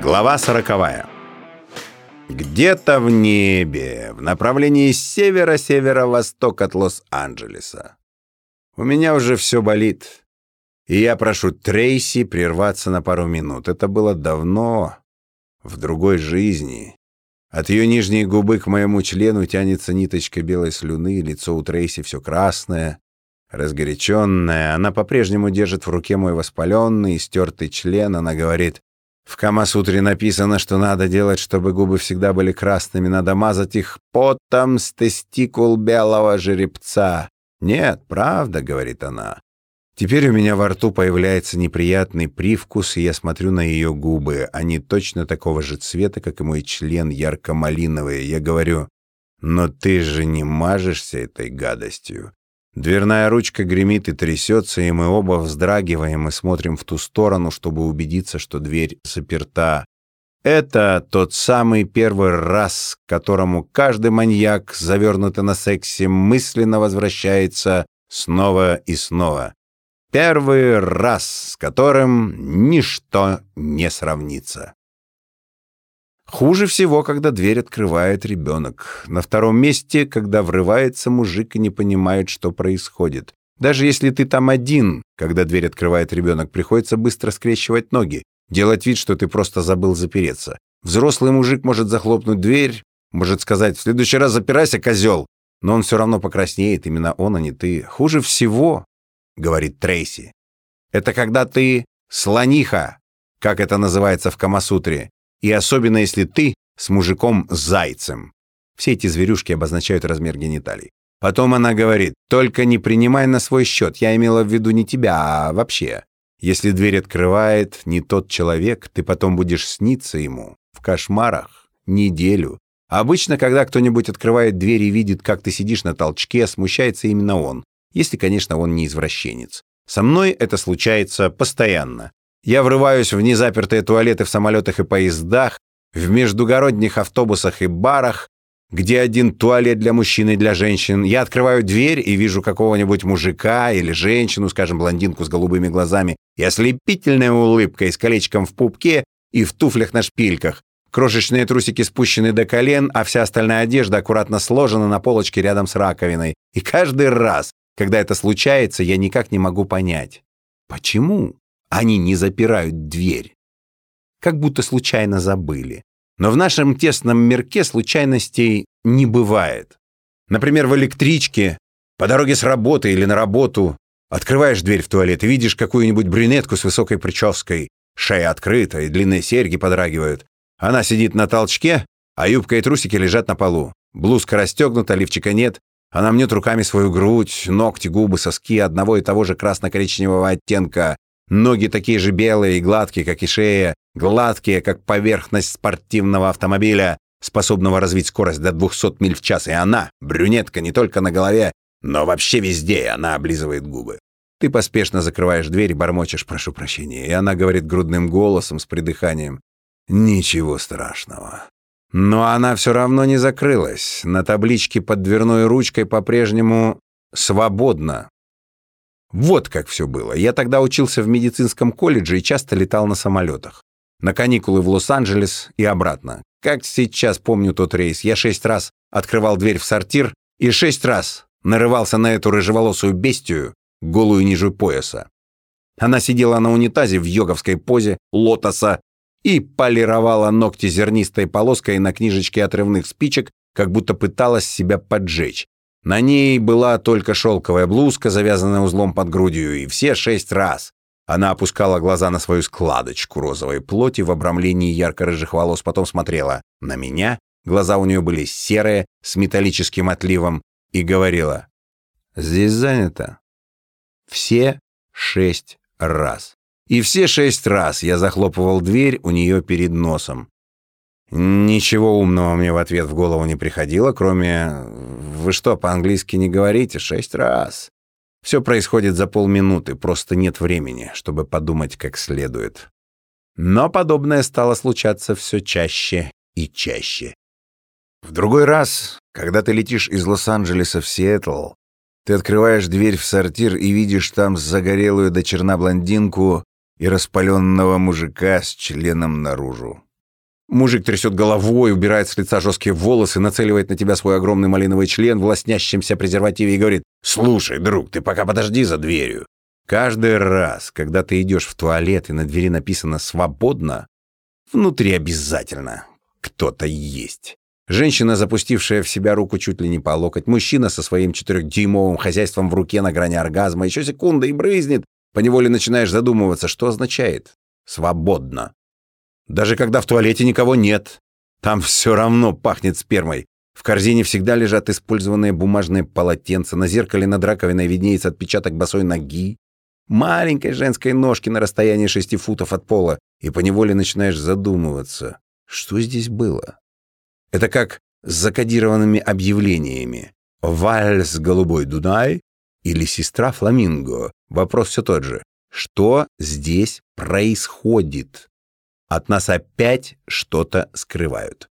Глава сороковая. Где-то в небе, в направлении севера-северо-восток от Лос-Анджелеса. У меня уже все болит. И я прошу Трейси прерваться на пару минут. Это было давно, в другой жизни. От ее нижней губы к моему члену тянется ниточка белой слюны, лицо у Трейси все красное, разгоряченное. Она по-прежнему держит в руке мой воспаленный, стертый член. Она говорит, в Камасутре написано, что надо делать, чтобы губы всегда были красными, надо мазать их потом с тестикул белого жеребца. «Нет, правда», — говорит она. Теперь у меня во рту появляется неприятный привкус, и я смотрю на ее губы. Они точно такого же цвета, как и мой член, ярко-малиновые. Я говорю, «Но ты же не мажешься этой гадостью». Дверная ручка гремит и трясется, и мы оба вздрагиваем и смотрим в ту сторону, чтобы убедиться, что дверь заперта. Это тот самый первый раз, к которому каждый маньяк, завернутый на сексе, мысленно возвращается снова и снова. Первый раз, с которым ничто не сравнится. Хуже всего, когда дверь открывает ребенок. На втором месте, когда врывается мужик и не понимает, что происходит. Даже если ты там один, когда дверь открывает ребенок, приходится быстро скрещивать ноги, делать вид, что ты просто забыл запереться. Взрослый мужик может захлопнуть дверь, может сказать «в следующий раз запирайся, козел», но он все равно покраснеет, именно он, а не ты. Хуже всего, говорит Трейси, это когда ты слониха, как это называется в Камасутре, и особенно если ты с мужиком-зайцем. Все эти зверюшки обозначают размер гениталий. Потом она говорит, только не принимай на свой счет, я имела в виду не тебя, а вообще. Если дверь открывает не тот человек, ты потом будешь сниться ему в кошмарах неделю. Обычно, когда кто-нибудь открывает дверь и видит, как ты сидишь на толчке, смущается именно он, если, конечно, он не извращенец. Со мной это случается постоянно. Я врываюсь в незапертые туалеты в самолетах и поездах, в междугородних автобусах и барах, где один туалет для мужчин и для женщин. Я открываю дверь и вижу какого-нибудь мужика или женщину, скажем, блондинку с голубыми глазами, и ослепительная улыбка и с колечком в пупке и в туфлях на шпильках. Крошечные трусики спущены до колен, а вся остальная одежда аккуратно сложена на полочке рядом с раковиной. И каждый раз, когда это случается, я никак не могу понять, почему? Они не запирают дверь. Как будто случайно забыли. Но в нашем тесном мирке случайностей не бывает. Например, в электричке, по дороге с работы или на работу, открываешь дверь в туалет и видишь какую-нибудь брюнетку с высокой прической, шея открыта и длинные серьги подрагивают. Она сидит на толчке, а юбка и трусики лежат на полу. Блузка расстегнута, лифчика нет. Она мнет руками свою грудь, ногти, губы, соски одного и того же красно-коричневого оттенка, Ноги такие же белые и гладкие, как и шея, гладкие, как поверхность спортивного автомобиля, способного развить скорость до 200 миль в час. И она, брюнетка, не только на голове, но вообще везде, она облизывает губы. Ты поспешно закрываешь дверь и бормочешь «прошу прощения», и она говорит грудным голосом с придыханием «ничего страшного». Но она все равно не закрылась. На табличке под дверной ручкой по-прежнему «свободно». Вот как все было. Я тогда учился в медицинском колледже и часто летал на самолетах. На каникулы в Лос-Анджелес и обратно. Как сейчас помню тот рейс. Я шесть раз открывал дверь в сортир и шесть раз нарывался на эту рыжеволосую бестию, голую ниже пояса. Она сидела на унитазе в йоговской позе лотоса и полировала ногти зернистой полоской на книжечке отрывных спичек, как будто пыталась себя поджечь. На ней была только шелковая блузка, завязанная узлом под грудью, и все шесть раз. Она опускала глаза на свою складочку розовой плоти в обрамлении ярко-рыжих волос, потом смотрела на меня, глаза у нее были серые, с металлическим отливом, и говорила «Здесь занято». Все шесть раз. И все шесть раз я захлопывал дверь у нее перед носом. Ничего умного мне в ответ в голову не приходило, кроме «Вы что, по-английски не говорите? Шесть раз». Все происходит за полминуты, просто нет времени, чтобы подумать как следует. Но подобное стало случаться все чаще и чаще. В другой раз, когда ты летишь из Лос-Анджелеса в Сиэтл, ты открываешь дверь в сортир и видишь там загорелую до черна блондинку и распаленного мужика с членом наружу. Мужик трясет головой, убирает с лица жесткие волосы, нацеливает на тебя свой огромный малиновый член в лоснящемся презервативе и говорит «Слушай, друг, ты пока подожди за дверью». Каждый раз, когда ты идешь в туалет и на двери написано «свободно», внутри обязательно кто-то есть. Женщина, запустившая в себя руку чуть ли не по локоть, мужчина со своим четырехдюймовым хозяйством в руке на грани оргазма, еще секунда и брызнет. Поневоле начинаешь задумываться, что означает «свободно». Даже когда в туалете никого нет, там все равно пахнет спермой. В корзине всегда лежат использованные бумажные полотенца, на зеркале над раковиной виднеется отпечаток босой ноги, маленькой женской ножки на расстоянии шести футов от пола, и поневоле начинаешь задумываться, что здесь было. Это как с закодированными объявлениями. «Вальс голубой Дунай» или «Сестра Фламинго». Вопрос все тот же. Что здесь происходит? От нас опять что-то скрывают.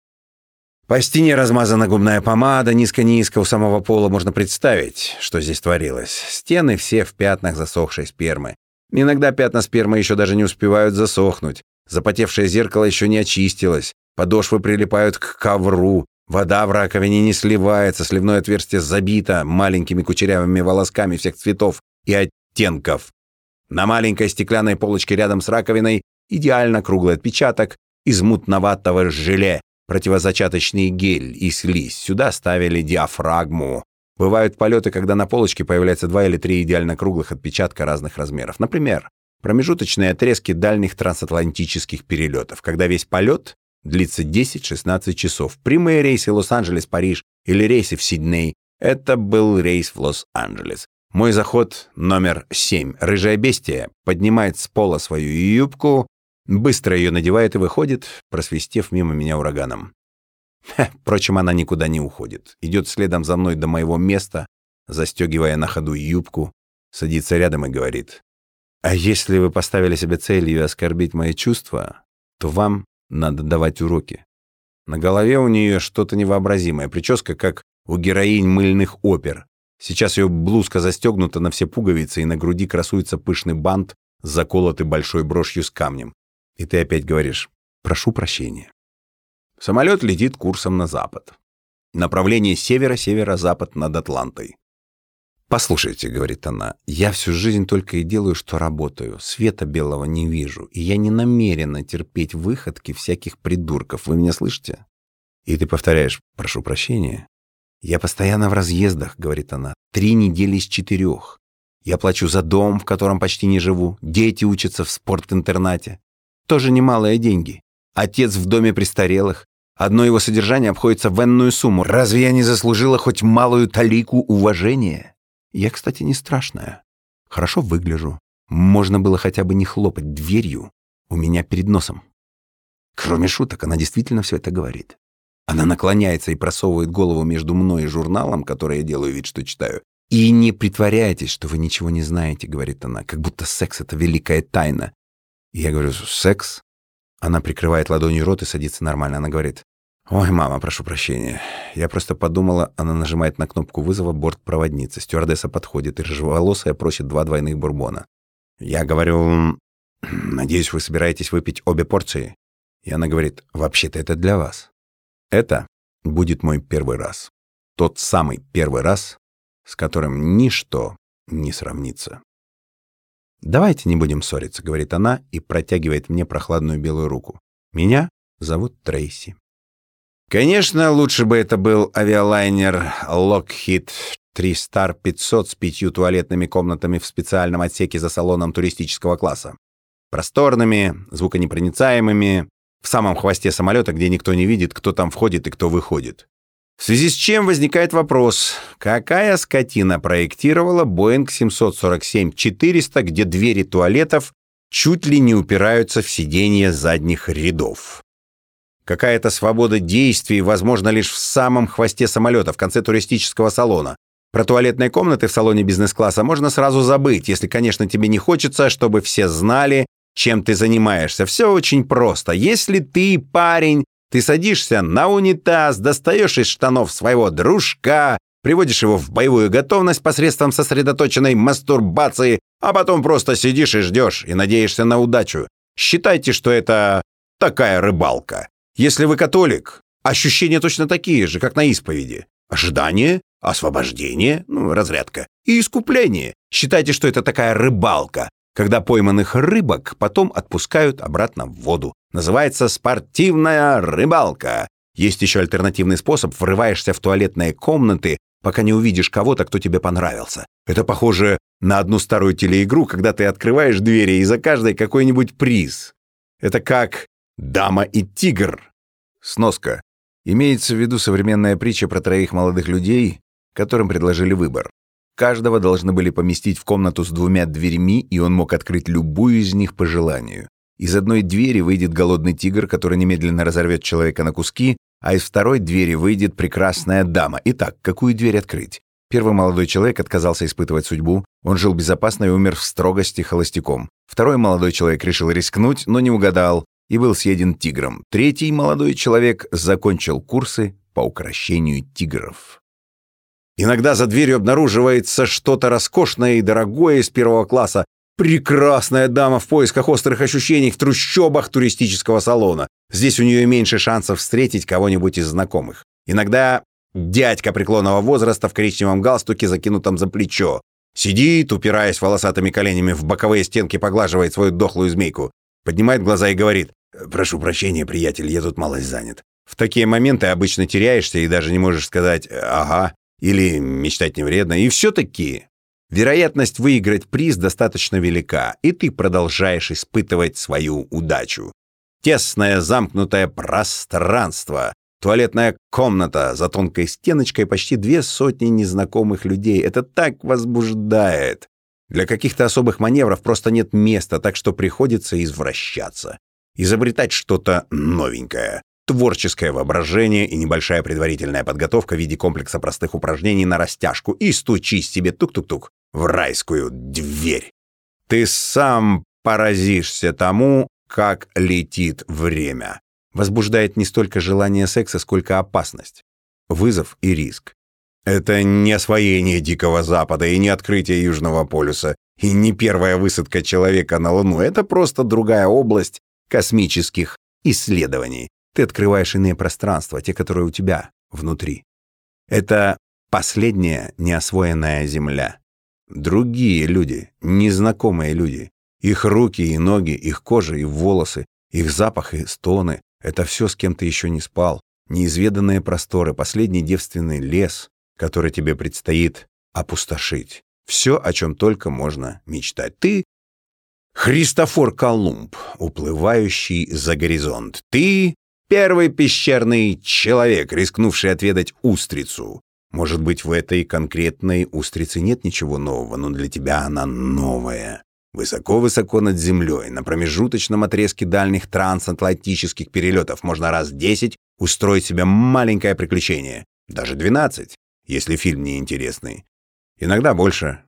По стене размазана губная помада, низко-низко у самого пола можно представить, что здесь творилось. Стены все в пятнах засохшей спермы. Иногда пятна спермы еще даже не успевают засохнуть. Запотевшее зеркало еще не очистилось. Подошвы прилипают к ковру. Вода в раковине не сливается, сливное отверстие забито маленькими кучерявыми волосками всех цветов и оттенков. На маленькой стеклянной полочке рядом с раковиной идеально круглый отпечаток из мутноватого желе, противозачаточный гель и слизь. Сюда ставили диафрагму. Бывают полеты, когда на полочке появляется два или три идеально круглых отпечатка разных размеров. Например, промежуточные отрезки дальних трансатлантических перелетов, когда весь полет длится 10-16 часов. Прямые рейсы Лос-Анджелес-Париж или рейсы в Сидней — это был рейс в Лос-Анджелес. Мой заход номер 7. Рыжая бестия поднимает с пола свою юбку, быстро ее надевает и выходит, просвистев мимо меня ураганом. Ха, впрочем, она никуда не уходит. Идет следом за мной до моего места, застегивая на ходу юбку, садится рядом и говорит. «А если вы поставили себе целью оскорбить мои чувства, то вам надо давать уроки. На голове у нее что-то невообразимое, прическа как у героинь мыльных опер. Сейчас ее блузка застегнута на все пуговицы, и на груди красуется пышный бант, заколотый большой брошью с камнем. И ты опять говоришь «прошу прощения». Самолет летит курсом на запад. Направление севера-северо-запад над Атлантой. «Послушайте», — говорит она, — «я всю жизнь только и делаю, что работаю. Света белого не вижу, и я не намерена терпеть выходки всяких придурков. Вы меня слышите?» И ты повторяешь «прошу прощения». «Я постоянно в разъездах», — говорит она, — «три недели из четырех. Я плачу за дом, в котором почти не живу. Дети учатся в спорт-интернате. Тоже немалые деньги. Отец в доме престарелых. Одно его содержание обходится в энную сумму. Разве я не заслужила хоть малую талику уважения?» Я, кстати, не страшная. Хорошо выгляжу. Можно было хотя бы не хлопать дверью у меня перед носом. Кроме шуток, она действительно все это говорит. Она наклоняется и просовывает голову между мной и журналом, который я делаю вид, что читаю. «И не притворяйтесь, что вы ничего не знаете», — говорит она, «как будто секс — это великая тайна». Я говорю, «Секс?» Она прикрывает ладонью рот и садится нормально. Она говорит, «Ой, мама, прошу прощения. Я просто подумала...» Она нажимает на кнопку вызова бортпроводницы. Стюардесса подходит, и рыжеволосая просит два двойных бурбона. Я говорю... «Надеюсь, вы собираетесь выпить обе порции?» И она говорит, «Вообще-то это для вас. Это будет мой первый раз. Тот самый первый раз, с которым ничто не сравнится». «Давайте не будем ссориться», — говорит она и протягивает мне прохладную белую руку. «Меня зовут Трейси». Конечно, лучше бы это был авиалайнер Lockheed Star 500 с пятью туалетными комнатами в специальном отсеке за салоном туристического класса. Просторными, звуконепроницаемыми, в самом хвосте самолета, где никто не видит, кто там входит и кто выходит. В связи с чем возникает вопрос, какая скотина проектировала Boeing 747-400, где двери туалетов чуть ли не упираются в сиденья задних рядов? Какая-то свобода действий возможна лишь в самом хвосте самолета, в конце туристического салона. Про туалетные комнаты в салоне бизнес-класса можно сразу забыть, если, конечно, тебе не хочется, чтобы все знали, чем ты занимаешься. Все очень просто. Если ты парень, ты садишься на унитаз, достаешь из штанов своего дружка, приводишь его в боевую готовность посредством сосредоточенной мастурбации, а потом просто сидишь и ждешь, и надеешься на удачу. Считайте, что это такая рыбалка. Если вы католик, ощущения точно такие же, как на исповеди. Ожидание, освобождение, ну, разрядка, и искупление. Считайте, что это такая рыбалка, когда пойманных рыбок потом отпускают обратно в воду. Называется спортивная рыбалка. Есть еще альтернативный способ. Врываешься в туалетные комнаты, пока не увидишь кого-то, кто тебе понравился. Это похоже на одну старую телеигру, когда ты открываешь двери и за каждой какой-нибудь приз. Это как «Дама и тигр». Сноска. Имеется в виду современная притча про троих молодых людей, которым предложили выбор. Каждого должны были поместить в комнату с двумя дверьми, и он мог открыть любую из них по желанию. Из одной двери выйдет голодный тигр, который немедленно разорвет человека на куски, а из второй двери выйдет прекрасная дама. Итак, какую дверь открыть? Первый молодой человек отказался испытывать судьбу, он жил безопасно и умер в строгости холостяком. Второй молодой человек решил рискнуть, но не угадал и был съеден тигром. Третий молодой человек закончил курсы по укрощению тигров. Иногда за дверью обнаруживается что-то роскошное и дорогое из первого класса. Прекрасная дама в поисках острых ощущений в трущобах туристического салона. Здесь у нее меньше шансов встретить кого-нибудь из знакомых. Иногда дядька преклонного возраста в коричневом галстуке, закинутом за плечо. Сидит, упираясь волосатыми коленями в боковые стенки, поглаживает свою дохлую змейку. Поднимает глаза и говорит «Прошу прощения, приятель, я тут малость занят». В такие моменты обычно теряешься и даже не можешь сказать «ага», или мечтать не вредно. И все-таки вероятность выиграть приз достаточно велика, и ты продолжаешь испытывать свою удачу. Тесное замкнутое пространство, туалетная комната за тонкой стеночкой, почти две сотни незнакомых людей. Это так возбуждает. Для каких-то особых маневров просто нет места, так что приходится извращаться. Изобретать что-то новенькое творческое воображение и небольшая предварительная подготовка в виде комплекса простых упражнений на растяжку и стучись себе тук-тук-тук в райскую дверь. Ты сам поразишься тому, как летит время. Возбуждает не столько желание секса, сколько опасность, вызов и риск. Это не освоение Дикого Запада и не открытие Южного полюса, и не первая высадка человека на Луну. Это просто другая область космических исследований. Ты открываешь иные пространства, те, которые у тебя внутри. Это последняя неосвоенная земля. Другие люди, незнакомые люди. Их руки и ноги, их кожа и волосы, их запах и стоны — это все, с кем ты еще не спал. Неизведанные просторы, последний девственный лес, который тебе предстоит опустошить. Все, о чем только можно мечтать. Ты — Христофор Колумб, уплывающий за горизонт. Ты Первый пещерный человек, рискнувший отведать устрицу. Может быть, в этой конкретной устрице нет ничего нового, но для тебя она новая. Высоко-высоко над землей, на промежуточном отрезке дальних трансатлантических перелетов можно раз десять устроить себе маленькое приключение. Даже двенадцать, если фильм неинтересный. Иногда больше.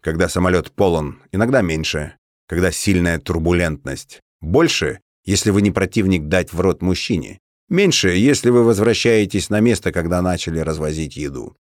Когда самолет полон, иногда меньше. Когда сильная турбулентность. Больше, если вы не противник дать в рот мужчине. Меньше, если вы возвращаетесь на место, когда начали развозить еду.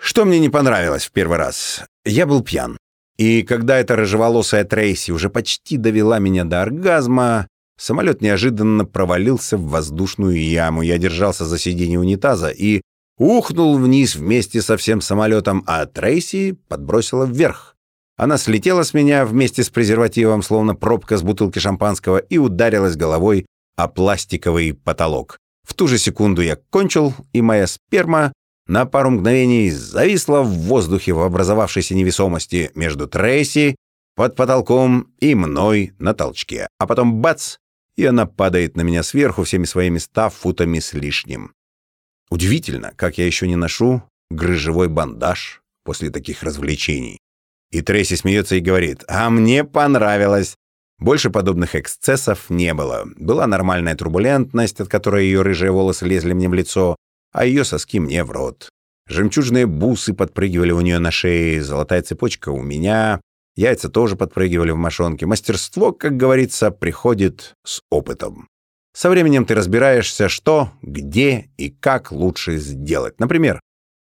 Что мне не понравилось в первый раз? Я был пьян. И когда эта рыжеволосая Трейси уже почти довела меня до оргазма, самолет неожиданно провалился в воздушную яму. Я держался за сиденье унитаза и ухнул вниз вместе со всем самолетом, а Трейси подбросила вверх. Она слетела с меня вместе с презервативом, словно пробка с бутылки шампанского, и ударилась головой о пластиковый потолок. В ту же секунду я кончил, и моя сперма на пару мгновений зависла в воздухе в образовавшейся невесомости между Трейси под потолком и мной на толчке. А потом бац, и она падает на меня сверху всеми своими ста футами с лишним. Удивительно, как я еще не ношу грыжевой бандаж после таких развлечений. И Трейси смеется и говорит, «А мне понравилось». Больше подобных эксцессов не было. Была нормальная турбулентность, от которой ее рыжие волосы лезли мне в лицо, а ее соски мне в рот. Жемчужные бусы подпрыгивали у нее на шее, золотая цепочка у меня, яйца тоже подпрыгивали в мошонке. Мастерство, как говорится, приходит с опытом. Со временем ты разбираешься, что, где и как лучше сделать. Например,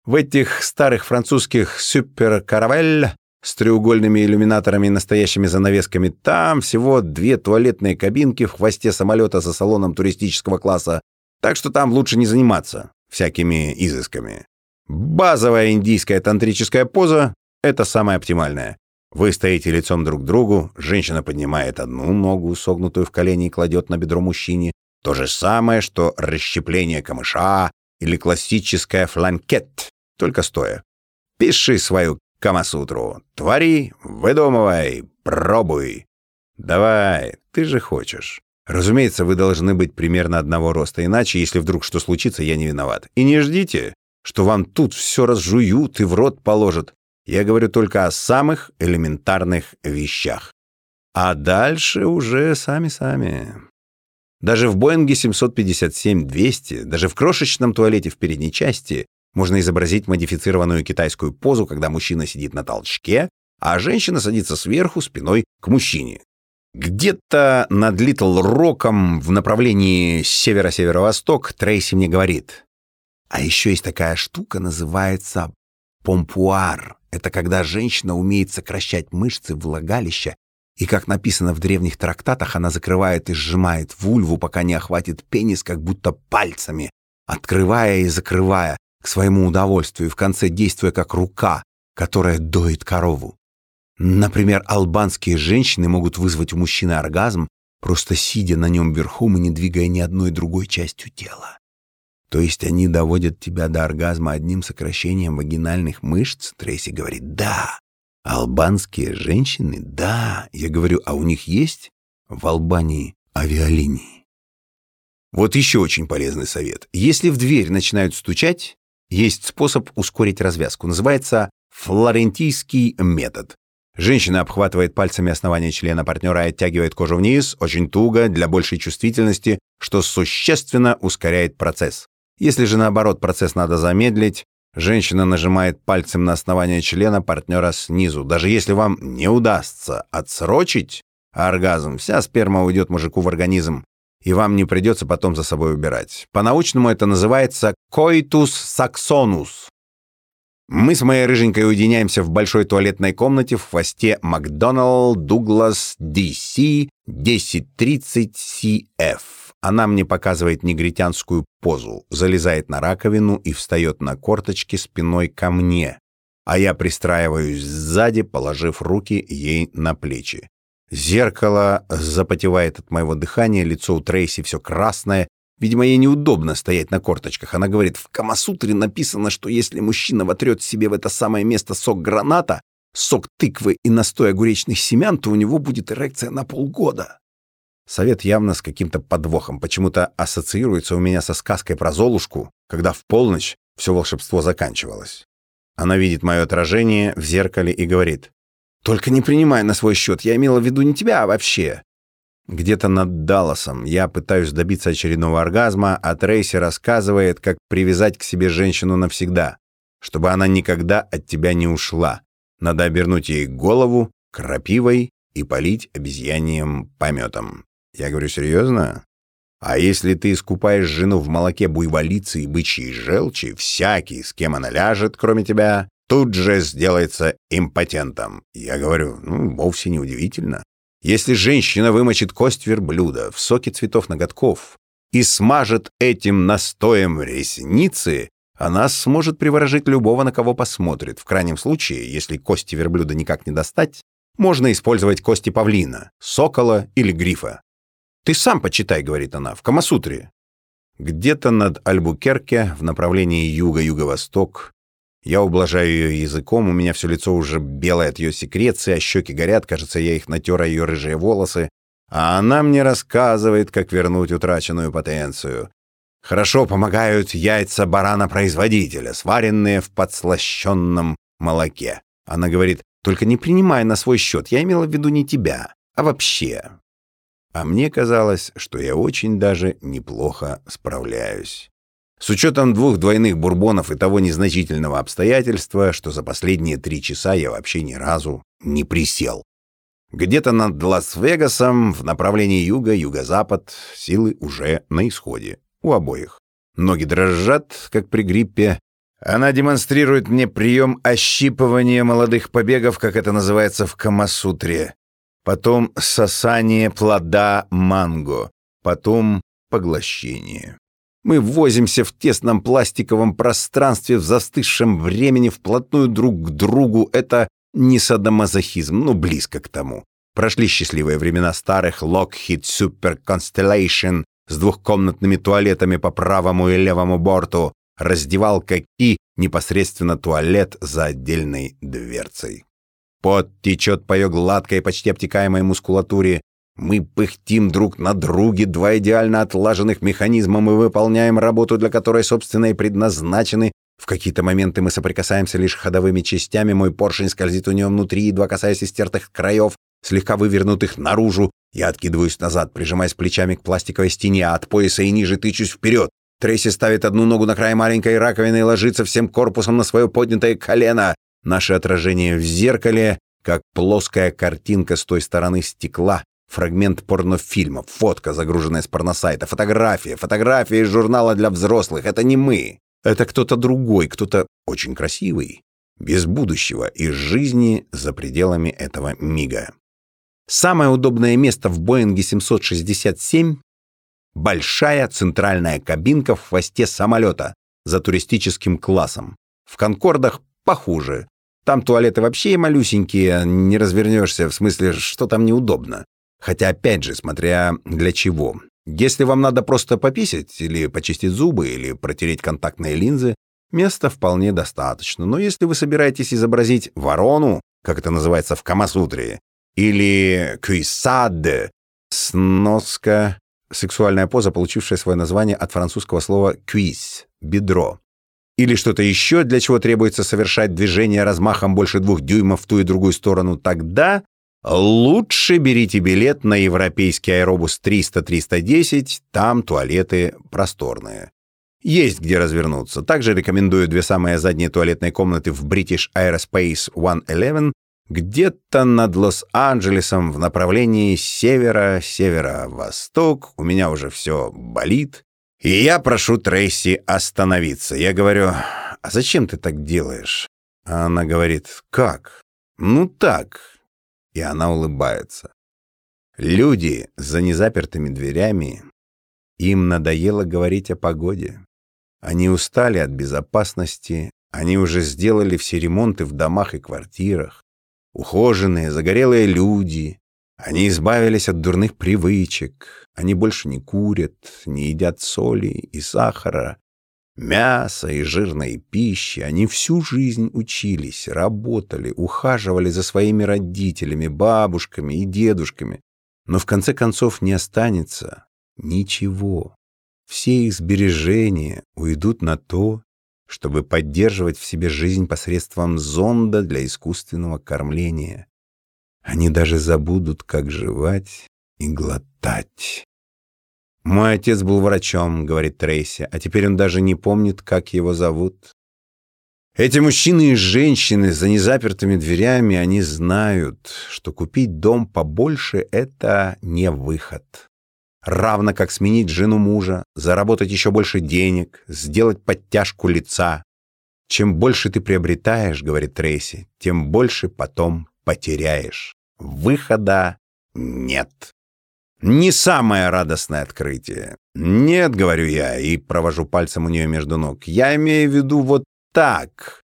в этих старых французских «Супер-Каравель» с треугольными иллюминаторами и настоящими занавесками. Там всего две туалетные кабинки в хвосте самолета за салоном туристического класса, так что там лучше не заниматься всякими изысками. Базовая индийская тантрическая поза — это самая оптимальная. Вы стоите лицом друг к другу, женщина поднимает одну ногу, согнутую в колени, и кладет на бедро мужчине. То же самое, что расщепление камыша или классическая фланкет, только стоя. Пиши свою Камасутру. Твори, выдумывай, пробуй. Давай, ты же хочешь. Разумеется, вы должны быть примерно одного роста, иначе, если вдруг что случится, я не виноват. И не ждите, что вам тут все разжуют и в рот положат. Я говорю только о самых элементарных вещах. А дальше уже сами-сами. Даже в Боинге 757-200, даже в крошечном туалете в передней части можно изобразить модифицированную китайскую позу, когда мужчина сидит на толчке, а женщина садится сверху спиной к мужчине. Где-то над Литл Роком в направлении северо-северо-восток Трейси мне говорит. А еще есть такая штука, называется помпуар. Это когда женщина умеет сокращать мышцы влагалища, и, как написано в древних трактатах, она закрывает и сжимает вульву, пока не охватит пенис, как будто пальцами, открывая и закрывая, к своему удовольствию, в конце действуя как рука, которая доит корову. Например, албанские женщины могут вызвать у мужчины оргазм, просто сидя на нем верхом и не двигая ни одной другой частью тела. То есть они доводят тебя до оргазма одним сокращением вагинальных мышц? Трейси говорит, да. Албанские женщины? Да. Я говорю, а у них есть в Албании авиалинии? Вот еще очень полезный совет. Если в дверь начинают стучать, есть способ ускорить развязку. Называется флорентийский метод. Женщина обхватывает пальцами основание члена партнера и оттягивает кожу вниз, очень туго, для большей чувствительности, что существенно ускоряет процесс. Если же наоборот процесс надо замедлить, женщина нажимает пальцем на основание члена партнера снизу. Даже если вам не удастся отсрочить оргазм, вся сперма уйдет мужику в организм и вам не придется потом за собой убирать. По-научному это называется коитус саксонус. Мы с моей рыженькой уединяемся в большой туалетной комнате в хвосте Макдоналд Дуглас DC 1030 CF. Она мне показывает негритянскую позу, залезает на раковину и встает на корточки спиной ко мне, а я пристраиваюсь сзади, положив руки ей на плечи. Зеркало запотевает от моего дыхания, лицо у Трейси все красное. Видимо, ей неудобно стоять на корточках. Она говорит, в Камасутре написано, что если мужчина вотрет себе в это самое место сок граната, сок тыквы и настой огуречных семян, то у него будет эрекция на полгода. Совет явно с каким-то подвохом. Почему-то ассоциируется у меня со сказкой про Золушку, когда в полночь все волшебство заканчивалось. Она видит мое отражение в зеркале и говорит, только не принимай на свой счет, я имела в виду не тебя, а вообще. Где-то над Далласом я пытаюсь добиться очередного оргазма, а Трейси рассказывает, как привязать к себе женщину навсегда, чтобы она никогда от тебя не ушла. Надо обернуть ей голову крапивой и полить обезьяньем пометом. Я говорю, серьезно? А если ты искупаешь жену в молоке буйволицы и бычьей желчи, всякий, с кем она ляжет, кроме тебя, тут же сделается импотентом. Я говорю, ну, вовсе не удивительно. Если женщина вымочит кость верблюда в соке цветов ноготков и смажет этим настоем ресницы, она сможет приворожить любого, на кого посмотрит. В крайнем случае, если кости верблюда никак не достать, можно использовать кости павлина, сокола или грифа. «Ты сам почитай», — говорит она, — «в Камасутре». Где-то над Альбукерке в направлении юга-юго-восток я ублажаю ее языком, у меня все лицо уже белое от ее секреции, а щеки горят, кажется, я их натер, а ее рыжие волосы. А она мне рассказывает, как вернуть утраченную потенцию. Хорошо помогают яйца барана-производителя, сваренные в подслащенном молоке. Она говорит, только не принимай на свой счет, я имела в виду не тебя, а вообще. А мне казалось, что я очень даже неплохо справляюсь. С учетом двух двойных бурбонов и того незначительного обстоятельства, что за последние три часа я вообще ни разу не присел. Где-то над Лас-Вегасом в направлении юга-юго-запад силы уже на исходе. У обоих. Ноги дрожат, как при гриппе, Она демонстрирует мне прием ощипывания молодых побегов, как это называется в Камасутре. Потом сосание плода манго. Потом поглощение. Мы возимся в тесном пластиковом пространстве в застывшем времени вплотную друг к другу. Это не садомазохизм, но близко к тому. Прошли счастливые времена старых Lockheed Super Constellation с двухкомнатными туалетами по правому и левому борту, раздевалка и непосредственно туалет за отдельной дверцей. Пот течет по ее гладкой, почти обтекаемой мускулатуре. Мы пыхтим друг на друге, два идеально отлаженных механизма, мы выполняем работу, для которой, собственно, и предназначены. В какие-то моменты мы соприкасаемся лишь ходовыми частями, мой поршень скользит у нее внутри, едва касаясь истертых краев, слегка вывернутых наружу. Я откидываюсь назад, прижимаясь плечами к пластиковой стене, а от пояса и ниже тычусь вперед. Трейси ставит одну ногу на край маленькой раковины и ложится всем корпусом на свое поднятое колено. Наше отражение в зеркале, как плоская картинка с той стороны стекла, фрагмент порнофильма, фотка, загруженная с порносайта, фотография, фотография из журнала для взрослых. Это не мы. Это кто-то другой, кто-то очень красивый, без будущего и жизни за пределами этого мига. Самое удобное место в Боинге 767 — большая центральная кабинка в хвосте самолета за туристическим классом. В «Конкордах» похуже. Там туалеты вообще малюсенькие, не развернешься, в смысле, что там неудобно. Хотя, опять же, смотря для чего. Если вам надо просто пописать, или почистить зубы, или протереть контактные линзы, места вполне достаточно. Но если вы собираетесь изобразить ворону, как это называется в Камасутре, или кюйсад, сноска, сексуальная поза, получившая свое название от французского слова «кюис» — «бедро», или что-то еще, для чего требуется совершать движение размахом больше двух дюймов в ту и другую сторону, тогда лучше берите билет на европейский аэробус 300-310, там туалеты просторные. Есть где развернуться. Также рекомендую две самые задние туалетные комнаты в British Aerospace 111, где-то над Лос-Анджелесом в направлении севера-северо-восток. У меня уже все болит. И я прошу Трейси остановиться. Я говорю, а зачем ты так делаешь? А она говорит, как? Ну так. И она улыбается. Люди за незапертыми дверями, им надоело говорить о погоде. Они устали от безопасности, они уже сделали все ремонты в домах и квартирах. Ухоженные, загорелые люди, они избавились от дурных привычек, они больше не курят, не едят соли и сахара, мяса и жирной пищи. Они всю жизнь учились, работали, ухаживали за своими родителями, бабушками и дедушками. Но в конце концов не останется ничего. Все их сбережения уйдут на то, чтобы поддерживать в себе жизнь посредством зонда для искусственного кормления. Они даже забудут, как жевать и глотать. «Мой отец был врачом», — говорит Трейси, «а теперь он даже не помнит, как его зовут». Эти мужчины и женщины за незапертыми дверями, они знают, что купить дом побольше — это не выход. Равно как сменить жену мужа, заработать еще больше денег, сделать подтяжку лица. Чем больше ты приобретаешь, говорит Трейси, тем больше потом потеряешь. Выхода нет. Не самое радостное открытие. Нет, говорю я, и провожу пальцем у нее между ног. Я имею в виду вот так.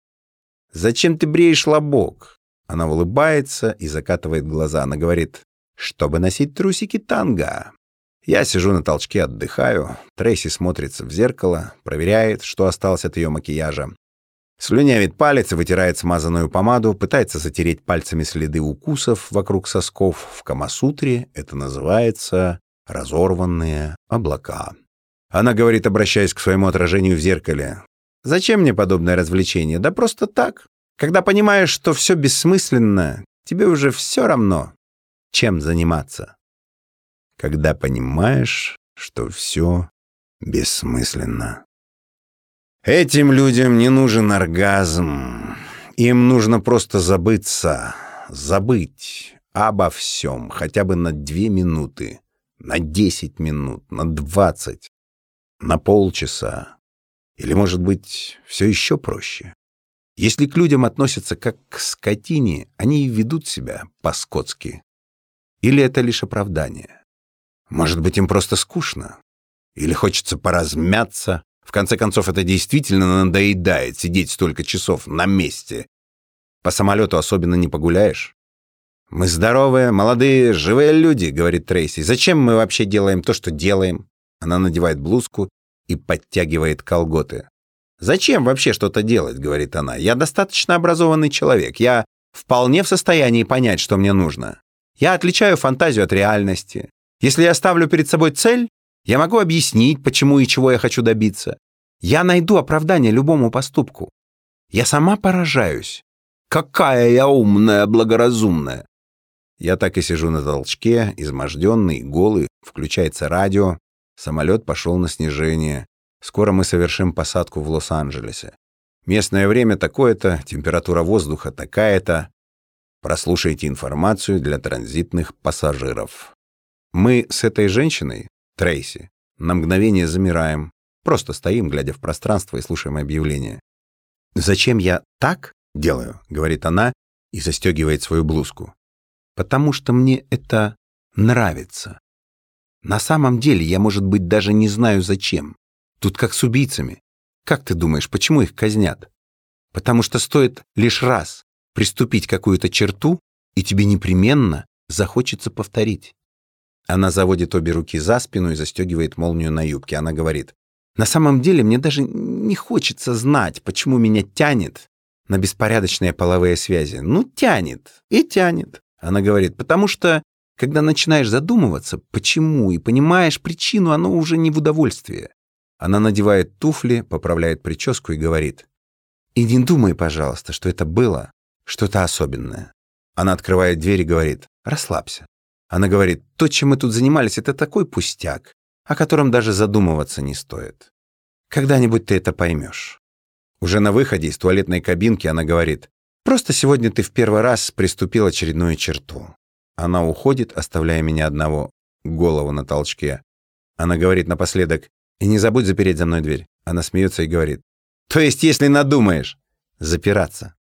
Зачем ты бреешь лобок? Она улыбается и закатывает глаза. Она говорит, чтобы носить трусики танго. Я сижу на толчке, отдыхаю. Трейси смотрится в зеркало, проверяет, что осталось от ее макияжа. Слюнявит палец вытирает смазанную помаду, пытается затереть пальцами следы укусов вокруг сосков. В Камасутре это называется «разорванные облака». Она говорит, обращаясь к своему отражению в зеркале. «Зачем мне подобное развлечение? Да просто так. Когда понимаешь, что все бессмысленно, тебе уже все равно, чем заниматься. Когда понимаешь, что все бессмысленно». Этим людям не нужен оргазм. Им нужно просто забыться, забыть обо всем, хотя бы на две минуты, на десять минут, на двадцать, на полчаса. Или, может быть, все еще проще? Если к людям относятся как к скотине, они и ведут себя по-скотски. Или это лишь оправдание? Может быть, им просто скучно? Или хочется поразмяться? В конце концов, это действительно надоедает сидеть столько часов на месте. По самолету особенно не погуляешь. «Мы здоровые, молодые, живые люди», — говорит Трейси. «Зачем мы вообще делаем то, что делаем?» Она надевает блузку и подтягивает колготы. «Зачем вообще что-то делать?» — говорит она. «Я достаточно образованный человек. Я вполне в состоянии понять, что мне нужно. Я отличаю фантазию от реальности. Если я ставлю перед собой цель, я могу объяснить, почему и чего я хочу добиться. Я найду оправдание любому поступку. Я сама поражаюсь. Какая я умная, благоразумная. Я так и сижу на толчке, изможденный, голый, включается радио. Самолет пошел на снижение. Скоро мы совершим посадку в Лос-Анджелесе. Местное время такое-то, температура воздуха такая-то. Прослушайте информацию для транзитных пассажиров. Мы с этой женщиной, Трейси, на мгновение замираем. Просто стоим, глядя в пространство и слушаем объявление. «Зачем я так делаю?» — говорит она и застегивает свою блузку. «Потому что мне это нравится. На самом деле я, может быть, даже не знаю зачем. Тут как с убийцами. Как ты думаешь, почему их казнят? Потому что стоит лишь раз приступить какую-то черту, и тебе непременно захочется повторить. Она заводит обе руки за спину и застегивает молнию на юбке. Она говорит, «На самом деле мне даже не хочется знать, почему меня тянет на беспорядочные половые связи. Ну, тянет и тянет». Она говорит, «Потому что, когда начинаешь задумываться, почему, и понимаешь причину, оно уже не в удовольствие. Она надевает туфли, поправляет прическу и говорит. «И не думай, пожалуйста, что это было что-то особенное». Она открывает дверь и говорит. «Расслабься». Она говорит, «То, чем мы тут занимались, это такой пустяк, о котором даже задумываться не стоит. Когда-нибудь ты это поймешь». Уже на выходе из туалетной кабинки она говорит, «Просто сегодня ты в первый раз приступил очередную черту». Она уходит, оставляя меня одного, голову на толчке. Она говорит напоследок, и не забудь запереть за мной дверь. Она смеется и говорит. То есть, если надумаешь, запираться.